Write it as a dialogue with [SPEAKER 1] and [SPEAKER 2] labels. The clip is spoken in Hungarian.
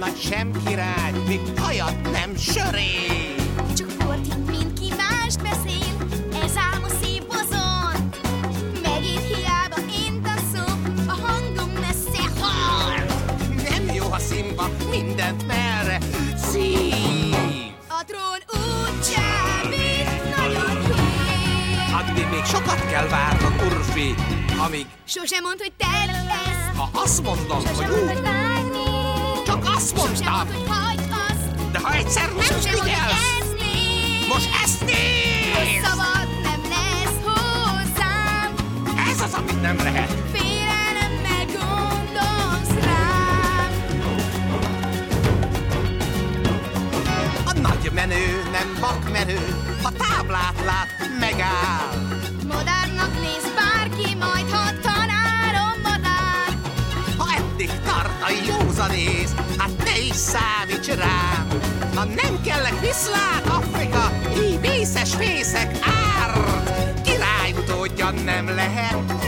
[SPEAKER 1] nagy, sem király, még kajat nem söré.
[SPEAKER 2] Csak fordít mindenki más beszél, ez ám a szép bozont. Megint hiába én szó, a hangom messze hall.
[SPEAKER 1] Nem jó, ha Simba mindent merre szív.
[SPEAKER 2] A trón úgy csábít, nagyon hív.
[SPEAKER 1] Addig még sokat kell várnod, Urfi, amíg
[SPEAKER 2] Sose mondd, hogy te lesz,
[SPEAKER 1] ha azt mondom,
[SPEAKER 2] sose
[SPEAKER 1] hogy úgy. Csak azt mondtam, de ha egyszer nem figyelsz, most ezt nézd!
[SPEAKER 2] Szabad nem lesz hozzám,
[SPEAKER 1] Ez az, amit nem lehet.
[SPEAKER 2] félelemmel gondolsz rám.
[SPEAKER 1] A nagy menő nem vakmenő, ha táblát lát, megáll. Számíts rám. Ha nem kellek viszlát, Afrika, így vészes fészek árt. Király utódja nem lehet